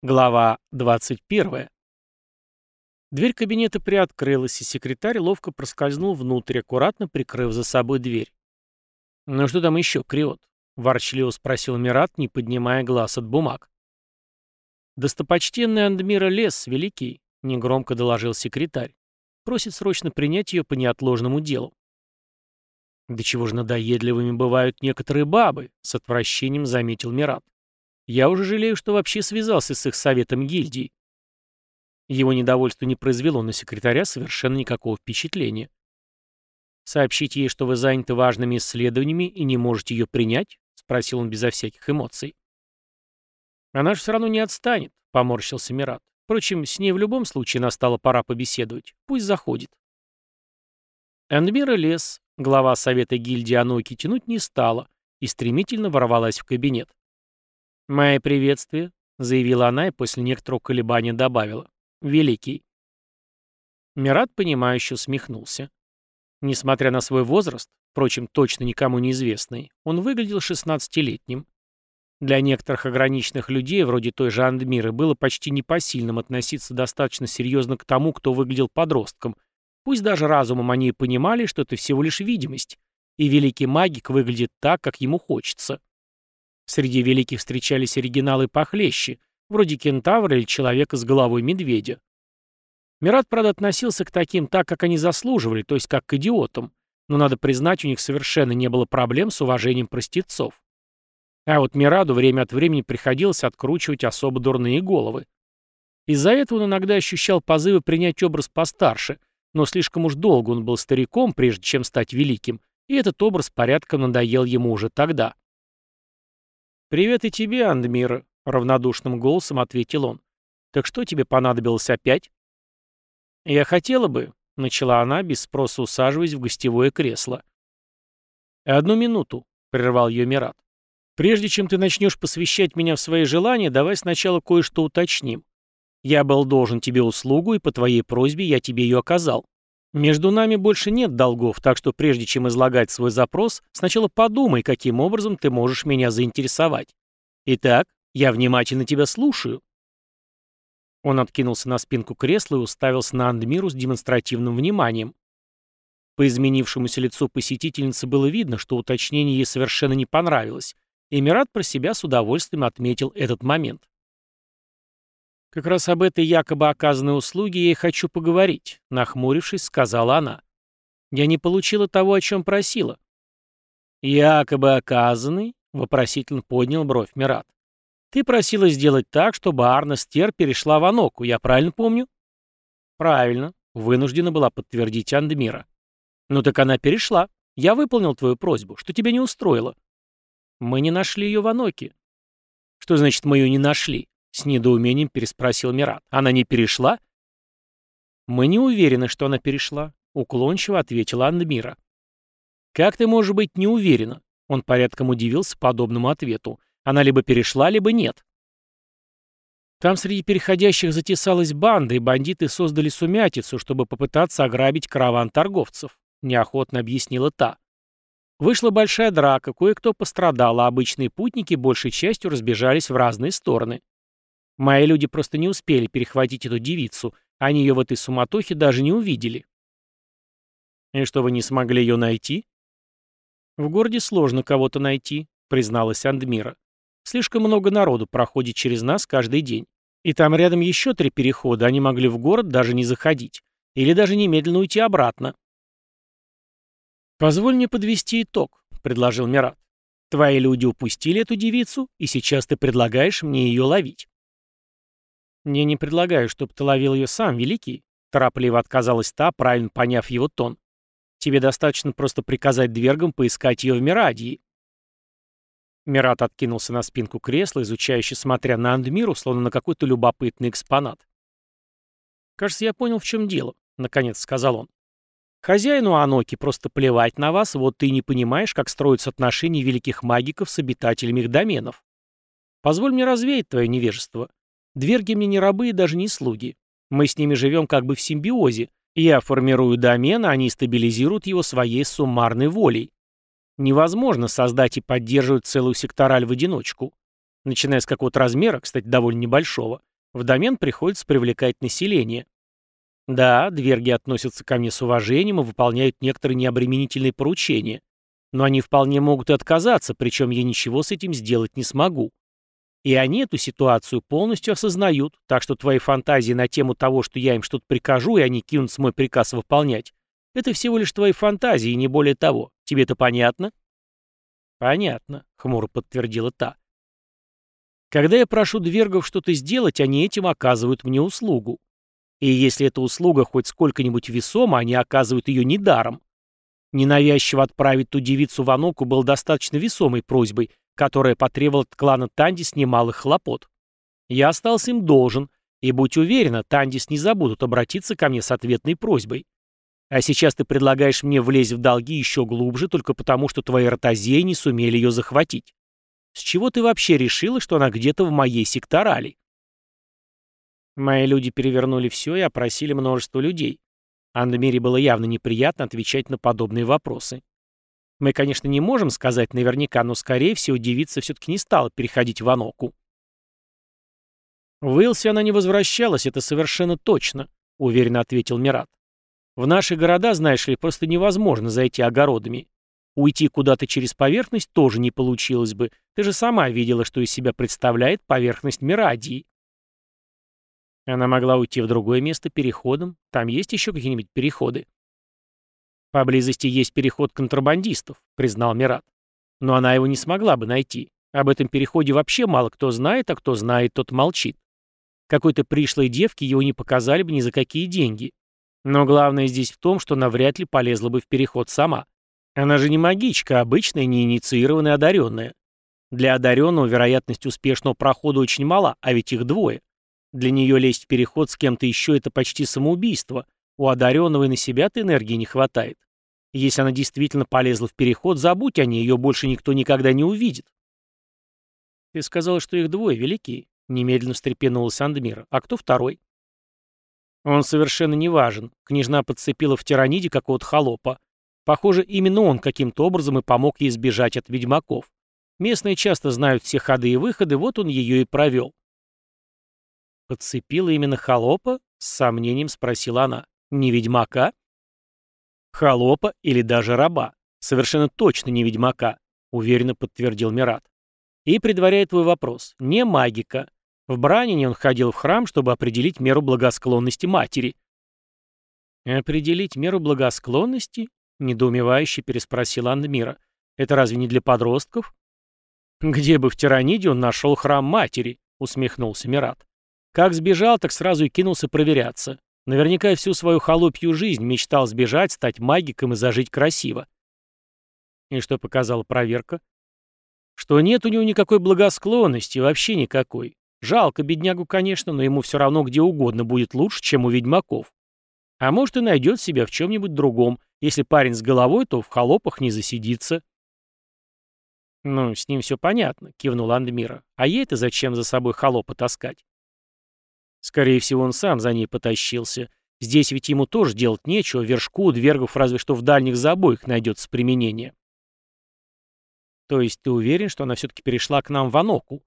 Глава 21. Дверь кабинета приоткрылась, и секретарь ловко проскользнул внутрь, аккуратно прикрыв за собой дверь. «Ну что там еще, Криот?» — ворчливо спросил Мират, не поднимая глаз от бумаг. «Достопочтенный Андмира Лес, великий», — негромко доложил секретарь. «Просит срочно принять ее по неотложному делу». «Да чего же надоедливыми бывают некоторые бабы», — с отвращением заметил Мират. Я уже жалею, что вообще связался с их советом гильдии. Его недовольство не произвело на секретаря совершенно никакого впечатления. «Сообщите ей, что вы заняты важными исследованиями и не можете ее принять?» — спросил он безо всяких эмоций. «Она же все равно не отстанет», — поморщился Мират. «Впрочем, с ней в любом случае настала пора побеседовать. Пусть заходит». Эндмира лес, глава совета гильдии Аноки, тянуть не стала и стремительно ворвалась в кабинет. «Мои приветствия», — заявила она и после некоторого колебания добавила. «Великий». Мират, понимающе усмехнулся. Несмотря на свой возраст, впрочем, точно никому неизвестный, он выглядел шестнадцатилетним. Для некоторых ограниченных людей, вроде той же Андмиры, было почти непосильным относиться достаточно серьезно к тому, кто выглядел подростком. Пусть даже разумом они и понимали, что это всего лишь видимость, и великий магик выглядит так, как ему хочется. Среди великих встречались оригиналы похлеще, вроде кентавра или человека с головой медведя. Мират, правда, относился к таким так, как они заслуживали, то есть как к идиотам, но, надо признать, у них совершенно не было проблем с уважением простецов. А вот Мираду время от времени приходилось откручивать особо дурные головы. Из-за этого он иногда ощущал позывы принять образ постарше, но слишком уж долго он был стариком, прежде чем стать великим, и этот образ порядком надоел ему уже тогда. «Привет и тебе, Андмир», — равнодушным голосом ответил он. «Так что тебе понадобилось опять?» «Я хотела бы», — начала она, без спроса усаживаясь в гостевое кресло. «Одну минуту», — прервал ее Мират. «Прежде чем ты начнешь посвящать меня в свои желания, давай сначала кое-что уточним. Я был должен тебе услугу, и по твоей просьбе я тебе ее оказал. Между нами больше нет долгов, так что прежде чем излагать свой запрос, сначала подумай, каким образом ты можешь меня заинтересовать. Итак, я внимательно тебя слушаю. Он откинулся на спинку кресла и уставился на Андмиру с демонстративным вниманием. По изменившемуся лицу посетительницы было видно, что уточнение ей совершенно не понравилось, и Мират про себя с удовольствием отметил этот момент. «Как раз об этой якобы оказанной услуге я и хочу поговорить», — нахмурившись, сказала она. «Я не получила того, о чем просила». «Якобы оказанный?» — вопросительно поднял бровь Мират. «Ты просила сделать так, чтобы Арна Стер перешла в Аноку, я правильно помню?» «Правильно», — вынуждена была подтвердить Андмира. «Ну так она перешла. Я выполнил твою просьбу. Что тебя не устроило?» «Мы не нашли ее в Аноке». «Что значит, мы ее не нашли?» С недоумением переспросил Мират. Она не перешла? Мы не уверены, что она перешла, уклончиво ответила Андмира. Как ты можешь быть не уверена? Он порядком удивился подобному ответу. Она либо перешла, либо нет. Там среди переходящих затесалась банда, и бандиты создали сумятицу, чтобы попытаться ограбить караван торговцев, неохотно объяснила та. Вышла большая драка, кое-кто пострадал, а обычные путники большей частью разбежались в разные стороны. Мои люди просто не успели перехватить эту девицу, они ее в этой суматохе даже не увидели. И что вы не смогли ее найти? В городе сложно кого-то найти, призналась Андмира. Слишком много народу проходит через нас каждый день. И там рядом еще три перехода, они могли в город даже не заходить. Или даже немедленно уйти обратно. «Позволь мне подвести итог», — предложил Мират. «Твои люди упустили эту девицу, и сейчас ты предлагаешь мне ее ловить». «Мне не предлагаю, чтобы ты ловил ее сам, Великий», — торопливо отказалась та, правильно поняв его тон. «Тебе достаточно просто приказать двергам поискать ее в Мирадии». Мират откинулся на спинку кресла, изучающе смотря на Андмиру, словно на какой-то любопытный экспонат. «Кажется, я понял, в чем дело», — наконец сказал он. «Хозяину Аноки просто плевать на вас, вот ты не понимаешь, как строятся отношения великих магиков с обитателями их доменов. Позволь мне развеять твое невежество. Дверги мне не рабы и даже не слуги. Мы с ними живем как бы в симбиозе. Я формирую домен, а они стабилизируют его своей суммарной волей. Невозможно создать и поддерживать целую сектораль в одиночку. Начиная с какого-то размера, кстати, довольно небольшого, В домен приходится привлекать население. Да, дверги относятся ко мне с уважением и выполняют некоторые необременительные поручения. Но они вполне могут и отказаться, причем я ничего с этим сделать не смогу. И они эту ситуацию полностью осознают, так что твои фантазии на тему того, что я им что-то прикажу, и они кинутся мой приказ выполнять, это всего лишь твои фантазии, не более того. Тебе это понятно? Понятно, хмуро подтвердила та. Когда я прошу двергов что-то сделать, они этим оказывают мне услугу. И если эта услуга хоть сколько-нибудь весома, они оказывают ее недаром. Ненавязчиво отправить ту девицу в Аноку было достаточно весомой просьбой, которая потребовала от клана Тандис немалых хлопот. Я остался им должен, и будь уверена, Тандис не забудут обратиться ко мне с ответной просьбой. А сейчас ты предлагаешь мне влезть в долги еще глубже, только потому, что твои ротозеи не сумели ее захватить. С чего ты вообще решила, что она где-то в моей секторали? Мои люди перевернули все и опросили множество людей. Андемире было явно неприятно отвечать на подобные вопросы. Мы, конечно, не можем сказать наверняка, но, скорее всего, девица все-таки не стала переходить в Аноку. В Уилсе она не возвращалась, это совершенно точно, уверенно ответил Мират. В наши города, знаешь ли, просто невозможно зайти огородами. Уйти куда-то через поверхность тоже не получилось бы. Ты же сама видела, что из себя представляет поверхность Мирадии. Она могла уйти в другое место переходом. Там есть еще какие-нибудь переходы? Поблизости есть переход контрабандистов, признал Мират. Но она его не смогла бы найти. Об этом переходе вообще мало кто знает, а кто знает, тот молчит. Какой-то пришлой девке его не показали бы ни за какие деньги. Но главное здесь в том, что она вряд ли полезла бы в переход сама. Она же не магичка, а обычная, неинициированная одаренная. Для одаренного вероятность успешного прохода очень мала, а ведь их двое. Для нее лезть в переход с кем-то еще — это почти самоубийство. У одаренного и на себя-то энергии не хватает. Если она действительно полезла в переход, забудь о ней, ее больше никто никогда не увидит. Ты сказала, что их двое великие. Немедленно встрепенулась Андмира. А кто второй? Он совершенно не важен. Княжна подцепила в тираниде какого-то холопа. Похоже, именно он каким-то образом и помог ей сбежать от ведьмаков. Местные часто знают все ходы и выходы, вот он ее и провел. «Подцепила именно холопа?» — с сомнением спросила она. «Не ведьмака?» «Холопа или даже раба. Совершенно точно не ведьмака», — уверенно подтвердил Мират. «И, предваряя твой вопрос, не магика. В Бранине он ходил в храм, чтобы определить меру благосклонности матери». «Определить меру благосклонности?» — недоумевающе переспросил Андмира. «Это разве не для подростков?» «Где бы в Тираниде он нашел храм матери?» — усмехнулся Мират. Как сбежал, так сразу и кинулся проверяться. Наверняка всю свою холопью жизнь мечтал сбежать, стать магиком и зажить красиво. И что показала проверка? Что нет у него никакой благосклонности, вообще никакой. Жалко беднягу, конечно, но ему все равно где угодно будет лучше, чем у ведьмаков. А может и найдет себя в чем-нибудь другом. Если парень с головой, то в холопах не засидится. «Ну, с ним все понятно», — кивнул Андмира. «А ей-то зачем за собой холопа таскать?» Скорее всего, он сам за ней потащился. Здесь ведь ему тоже делать нечего, вершку, двергов разве что в дальних забоях найдется применение. То есть ты уверен, что она все-таки перешла к нам в Аноку?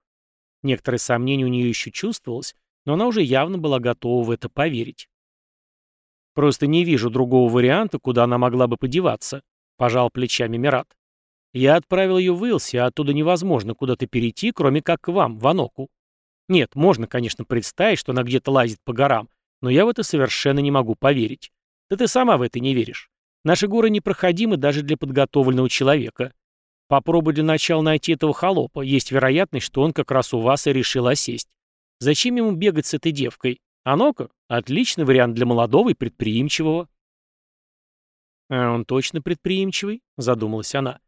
Некоторые сомнения у нее еще чувствовалось, но она уже явно была готова в это поверить. Просто не вижу другого варианта, куда она могла бы подеваться, пожал плечами Мират. Я отправил ее в Илси, а оттуда невозможно куда-то перейти, кроме как к вам, в Аноку. Нет, можно, конечно, представить, что она где-то лазит по горам, но я в это совершенно не могу поверить. Да ты сама в это не веришь. Наши горы непроходимы даже для подготовленного человека. Попробуй для начала найти этого холопа. Есть вероятность, что он как раз у вас и решил осесть. Зачем ему бегать с этой девкой? А ну-ка, отличный вариант для молодого и предприимчивого. А он точно предприимчивый? Задумалась она.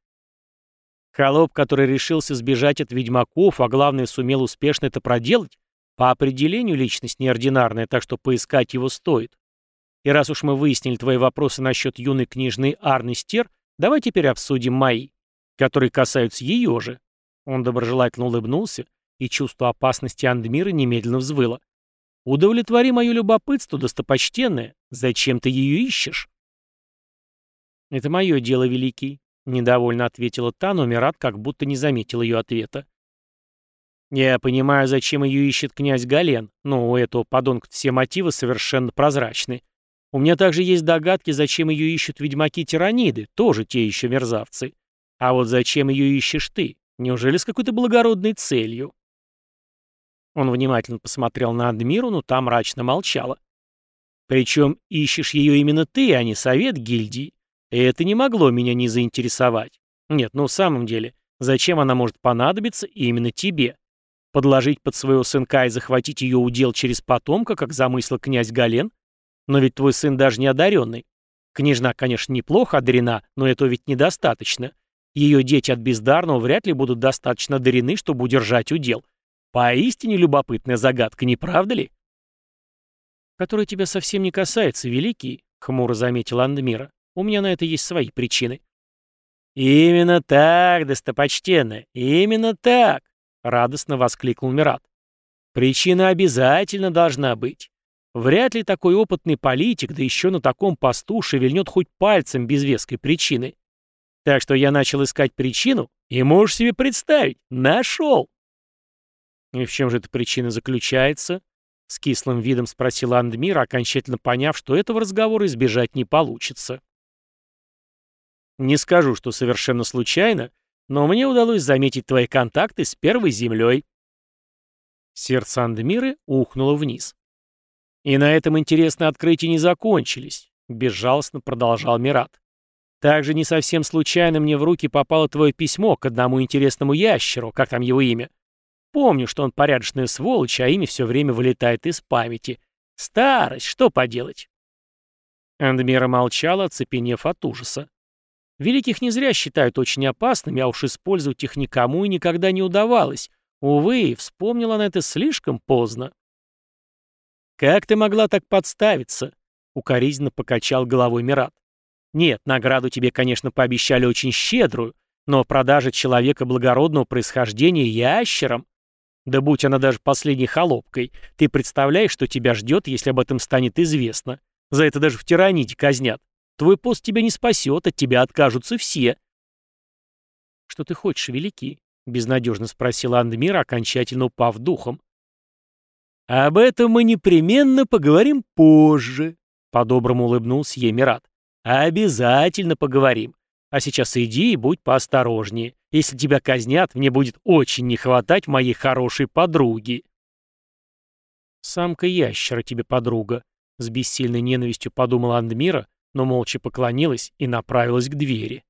Холоп, который решился сбежать от ведьмаков, а главное, сумел успешно это проделать, по определению личность неординарная, так что поискать его стоит. И раз уж мы выяснили твои вопросы насчет юной княжны Арны Стер, давай теперь обсудим мои, которые касаются ее же. Он доброжелательно улыбнулся, и чувство опасности Андмира немедленно взвыло. «Удовлетвори мое любопытство, достопочтенное. Зачем ты ее ищешь?» «Это мое дело, Великий», — недовольно ответила та, но Мират как будто не заметил ее ответа. Я понимаю, зачем ее ищет князь Гален, но у этого подонка все мотивы совершенно прозрачны. У меня также есть догадки, зачем ее ищут ведьмаки-тираниды, тоже те еще мерзавцы. А вот зачем ее ищешь ты? Неужели с какой-то благородной целью?» Он внимательно посмотрел на Адмиру, но та мрачно молчала. «Причем ищешь ее именно ты, а не совет гильдии. И это не могло меня не заинтересовать. Нет, ну в самом деле, зачем она может понадобиться именно тебе? Подложить под своего сынка и захватить ее удел через потомка, как замыслил князь Гален? Но ведь твой сын даже не одаренный. Княжна, конечно, неплохо одарена, но этого ведь недостаточно. Ее дети от бездарного вряд ли будут достаточно одарены, чтобы удержать удел. Поистине любопытная загадка, не правда ли? «Которая тебя совсем не касается, Великий», — хмуро заметил Андмира. «У меня на это есть свои причины». «Именно так, достопочтенная, именно так!» — радостно воскликнул Мират. «Причина обязательно должна быть. Вряд ли такой опытный политик, да еще на таком посту, шевельнет хоть пальцем без веской причины. Так что я начал искать причину, и можешь себе представить, нашел!» «И в чем же эта причина заключается?» — с кислым видом спросил Андмир, окончательно поняв, что этого разговора избежать не получится. «Не скажу, что совершенно случайно, но мне удалось заметить твои контакты с Первой Землей». Сердце Андмиры ухнуло вниз. «И на этом интересные открытия не закончились», — безжалостно продолжал Мират. «Также не совсем случайно мне в руки попало твое письмо к одному интересному ящеру, как там его имя, Помню, что он порядочная сволочь, а имя все время вылетает из памяти. Старость, что поделать?» Эндмера молчала, оцепенев от ужаса. Великих не зря считают очень опасными, а уж использовать их никому и никогда не удавалось. Увы, вспомнила она это слишком поздно. «Как ты могла так подставиться?» — укоризненно покачал головой Мират. «Нет, награду тебе, конечно, пообещали очень щедрую, но продажа человека благородного происхождения ящером да будь она даже последней холопкой, ты представляешь, что тебя ждет, если об этом станет известно. За это даже в тираниде казнят. Твой пост тебя не спасет, от тебя откажутся все. «Что ты хочешь, великий?» — безнадежно спросила Андмира, окончательно упав духом. «Об этом мы непременно поговорим позже», — по-доброму улыбнулся ей Мират. «Обязательно поговорим. А сейчас иди и будь поосторожнее. Если тебя казнят, мне будет очень не хватать моей хорошей подруги. Самка ящера тебе подруга, с бессильной ненавистью подумала Андмира, но молча поклонилась и направилась к двери.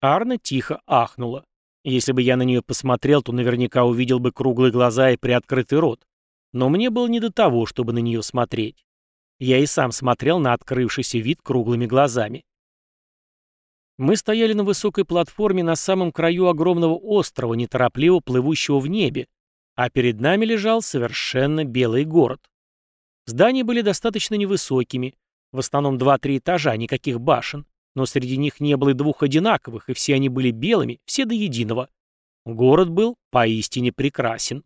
Арна тихо ахнула. Если бы я на нее посмотрел, то наверняка увидел бы круглые глаза и приоткрытый рот. Но мне было не до того, чтобы на нее смотреть. Я и сам смотрел на открывшийся вид круглыми глазами. Мы стояли на высокой платформе на самом краю огромного острова, неторопливо плывущего в небе, а перед нами лежал совершенно белый город. Здания были достаточно невысокими, в основном 2-3 этажа, никаких башен, но среди них не было и двух одинаковых, и все они были белыми, все до единого. Город был поистине прекрасен.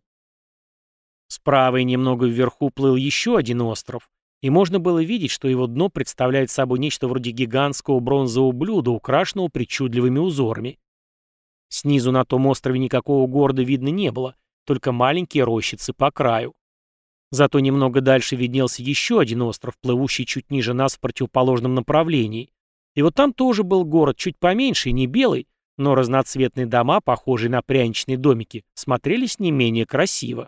Справа и немного вверху плыл еще один остров, и можно было видеть, что его дно представляет собой нечто вроде гигантского бронзового блюда, украшенного причудливыми узорами. Снизу на том острове никакого города видно не было, только маленькие рощицы по краю. Зато немного дальше виднелся еще один остров, плывущий чуть ниже нас в противоположном направлении. И вот там тоже был город, чуть поменьше и не белый, но разноцветные дома, похожие на пряничные домики, смотрелись не менее красиво.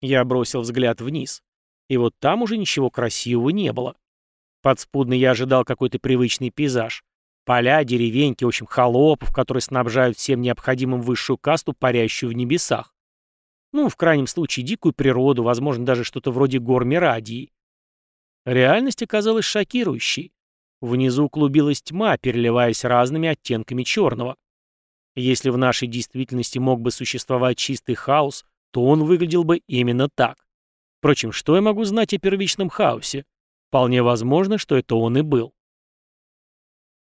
Я бросил взгляд вниз. И вот там уже ничего красивого не было. Подспудно я ожидал какой-то привычный пейзаж. Поля, деревеньки, в общем, холопов, которые снабжают всем необходимым высшую касту, парящую в небесах. Ну, в крайнем случае, дикую природу, возможно, даже что-то вроде гор Мирадии. Реальность оказалась шокирующей. Внизу клубилась тьма, переливаясь разными оттенками черного. Если в нашей действительности мог бы существовать чистый хаос, то он выглядел бы именно так. Впрочем, что я могу знать о первичном хаосе? Вполне возможно, что это он и был.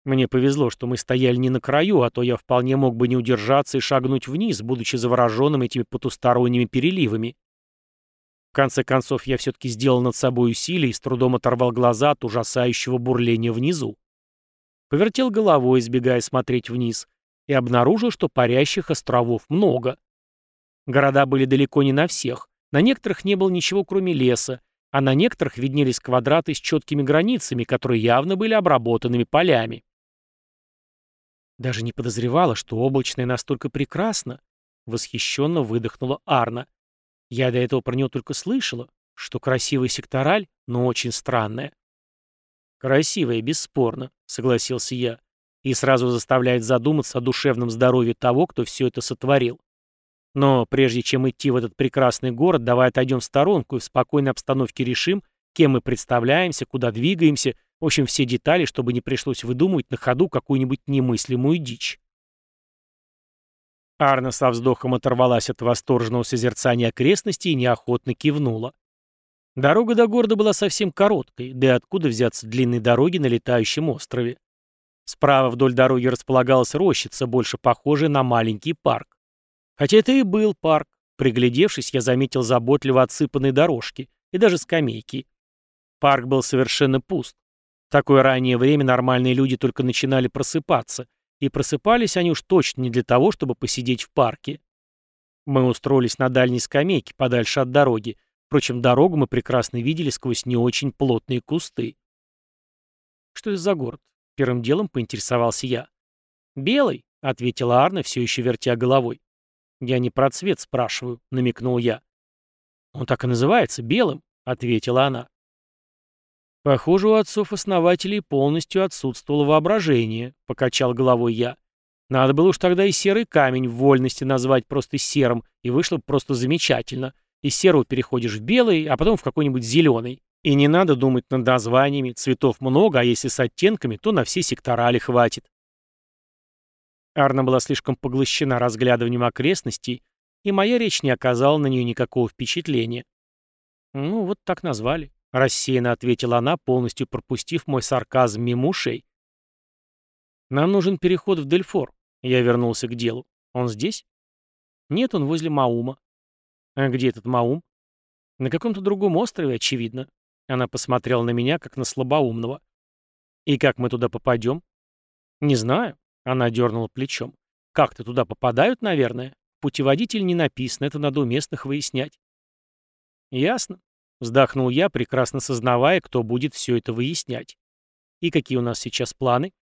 Мне повезло, что мы стояли не на краю, а то я вполне мог бы не удержаться и шагнуть вниз, будучи завороженным этими потусторонними переливами. В конце концов, я все-таки сделал над собой усилие и с трудом оторвал глаза от ужасающего бурления внизу. Повертел головой, избегая смотреть вниз, и обнаружил, что парящих островов много. Города были далеко не на всех, на некоторых не было ничего кроме леса, а на некоторых виднелись квадраты с четкими границами, которые явно были обработанными полями. Даже не подозревала, что облачное настолько прекрасно, восхищенно выдохнула Арна. Я до этого про него только слышала, что красивая сектораль, но очень странная. Красивая, бесспорно, согласился я, и сразу заставляет задуматься о душевном здоровье того, кто все это сотворил. Но прежде чем идти в этот прекрасный город, давай отойдем в сторонку и в спокойной обстановке решим, кем мы представляемся, куда двигаемся, в общем, все детали, чтобы не пришлось выдумывать на ходу какую-нибудь немыслимую дичь. Арна со вздохом оторвалась от восторженного созерцания окрестностей и неохотно кивнула. Дорога до города была совсем короткой, да и откуда взяться длинной дороги на летающем острове. Справа вдоль дороги располагалась рощица, больше похожая на маленький парк. Хотя это и был парк. Приглядевшись, я заметил заботливо отсыпанные дорожки и даже скамейки. Парк был совершенно пуст. В такое раннее время нормальные люди только начинали просыпаться, и просыпались они уж точно не для того, чтобы посидеть в парке. Мы устроились на дальней скамейке, подальше от дороги. Впрочем, дорогу мы прекрасно видели сквозь не очень плотные кусты. «Что это за город?» — первым делом поинтересовался я. «Белый», — ответила Арна, все еще вертя головой. «Я не про цвет спрашиваю», — намекнул я. «Он так и называется, белым», — ответила она. «Похоже, у отцов-основателей полностью отсутствовало воображение», — покачал головой я. «Надо было уж тогда и серый камень в вольности назвать просто серым, и вышло бы просто замечательно. Из серого переходишь в белый, а потом в какой-нибудь зеленый. И не надо думать над названиями, цветов много, а если с оттенками, то на все секторали хватит». Арна была слишком поглощена разглядыванием окрестностей, и моя речь не оказала на нее никакого впечатления. «Ну, вот так назвали», — рассеянно ответила она, полностью пропустив мой сарказм мимо ушей. «Нам нужен переход в Дельфор». Я вернулся к делу. «Он здесь?» «Нет, он возле Маума». «А где этот Маум?» «На каком-то другом острове, очевидно». Она посмотрела на меня, как на слабоумного. «И как мы туда попадем?» «Не знаю». Она дернула плечом. «Как-то туда попадают, наверное? Путеводитель не написан, это надо у местных выяснять». «Ясно. Вздохнул я, прекрасно сознавая, кто будет все это выяснять. И какие у нас сейчас планы?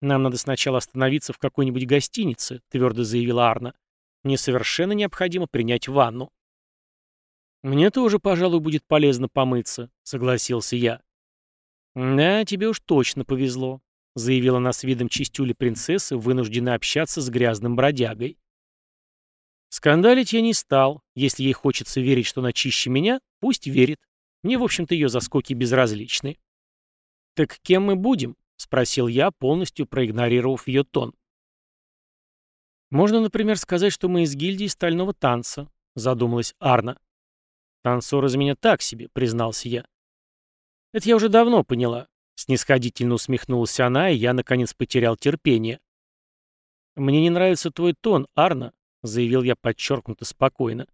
Нам надо сначала остановиться в какой-нибудь гостинице, твердо заявила Арна. Мне совершенно необходимо принять ванну. Мне тоже, пожалуй, будет полезно помыться, согласился я. Да, тебе уж точно повезло, заявила она с видом чистюли принцессы, вынуждена общаться с грязным бродягой. Скандалить я не стал. Если ей хочется верить, что она чище меня, пусть верит. Мне, в общем-то, ее заскоки безразличны. «Так кем мы будем?» — спросил я, полностью проигнорировав ее тон. «Можно, например, сказать, что мы из гильдии стального танца», — задумалась Арна. «Танцор из меня так себе», — признался я. «Это я уже давно поняла», — снисходительно усмехнулась она, и я, наконец, потерял терпение. «Мне не нравится твой тон, Арна», — заявил я подчеркнуто спокойно.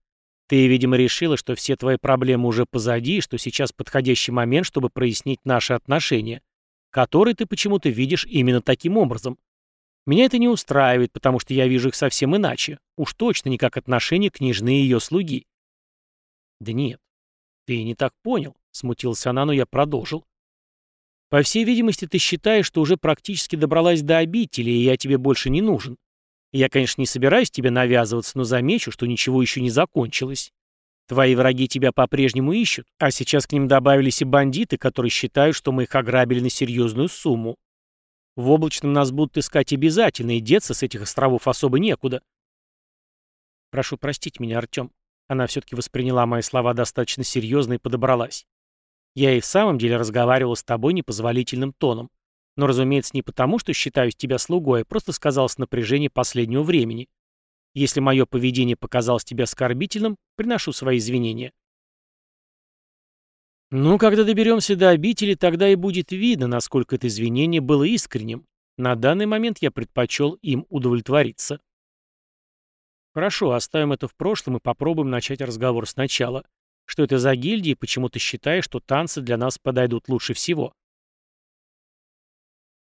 «Ты, видимо, решила, что все твои проблемы уже позади, и что сейчас подходящий момент, чтобы прояснить наши отношения, которые ты почему-то видишь именно таким образом. Меня это не устраивает, потому что я вижу их совсем иначе. Уж точно не как отношение княжны и ее слуги». «Да нет, ты не так понял», — смутился она, но я продолжил. «По всей видимости, ты считаешь, что уже практически добралась до обители, и я тебе больше не нужен. Я, конечно, не собираюсь тебе навязываться, но замечу, что ничего еще не закончилось. Твои враги тебя по-прежнему ищут, а сейчас к ним добавились и бандиты, которые считают, что мы их ограбили на серьезную сумму. В облачном нас будут искать обязательно, и деться с этих островов особо некуда. Прошу простить меня, Артем. Она все-таки восприняла мои слова достаточно серьезно и подобралась. Я и в самом деле разговаривал с тобой непозволительным тоном. Но, разумеется, не потому, что считаю тебя слугой, а просто сказалось напряжение последнего времени. Если мое поведение показалось тебе оскорбительным, приношу свои извинения. Ну, когда доберемся до обители, тогда и будет видно, насколько это извинение было искренним. На данный момент я предпочел им удовлетвориться. Хорошо, оставим это в прошлом и попробуем начать разговор сначала. Что это за гильдия и почему ты считаешь, что танцы для нас подойдут лучше всего?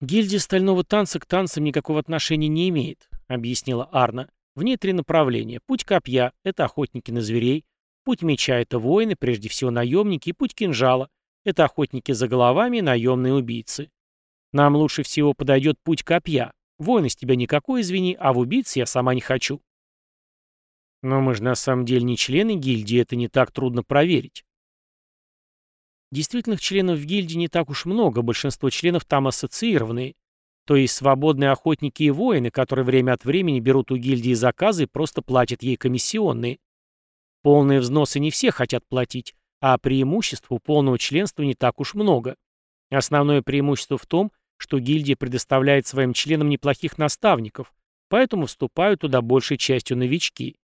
«Гильдия стального танца к танцам никакого отношения не имеет», — объяснила Арна. «В ней три направления. Путь копья — это охотники на зверей. Путь меча — это воины, прежде всего наемники. И путь кинжала — это охотники за головами и наемные убийцы. Нам лучше всего подойдет путь копья. Воин из тебя никакой, извини, а в убийце я сама не хочу». «Но мы же на самом деле не члены гильдии, это не так трудно проверить». Действительных членов в гильдии не так уж много, большинство членов там ассоциированные. То есть свободные охотники и воины, которые время от времени берут у гильдии заказы и просто платят ей комиссионные. Полные взносы не все хотят платить, а преимуществ у полного членства не так уж много. Основное преимущество в том, что гильдия предоставляет своим членам неплохих наставников, поэтому вступают туда большей частью новички.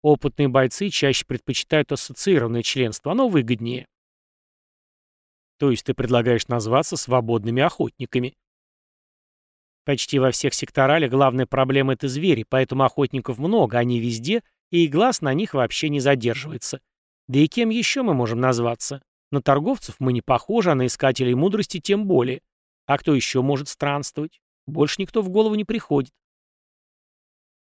Опытные бойцы чаще предпочитают ассоциированное членство, оно выгоднее. То есть ты предлагаешь назваться свободными охотниками. Почти во всех секторале главная проблема — это звери, поэтому охотников много, они везде, и глаз на них вообще не задерживается. Да и кем еще мы можем назваться? На торговцев мы не похожи, а на искателей мудрости тем более. А кто еще может странствовать? Больше никто в голову не приходит.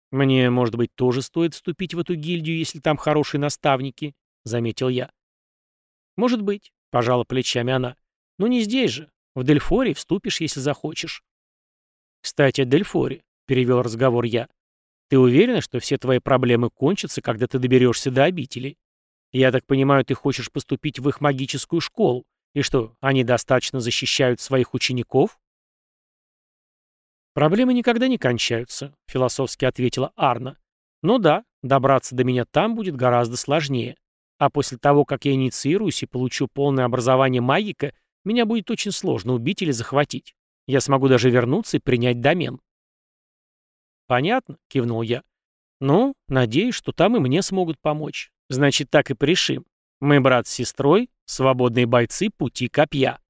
«Мне, может быть, тоже стоит вступить в эту гильдию, если там хорошие наставники?» — заметил я. «Может быть. Пожала плечами она. «Ну не здесь же. В Дельфоре вступишь, если захочешь». «Кстати, о Дельфоре», — перевел разговор я. «Ты уверена, что все твои проблемы кончатся, когда ты доберешься до обители? Я так понимаю, ты хочешь поступить в их магическую школу, и что, они достаточно защищают своих учеников?» «Проблемы никогда не кончаются», — философски ответила Арна. «Ну да, добраться до меня там будет гораздо сложнее. А после того, как я инициируюсь и получу полное образование магика, меня будет очень сложно убить или захватить. Я смогу даже вернуться и принять домен. «Понятно», — кивнул я. «Ну, надеюсь, что там и мне смогут помочь. Значит, так и порешим. Мы брат с сестрой, свободные бойцы пути копья».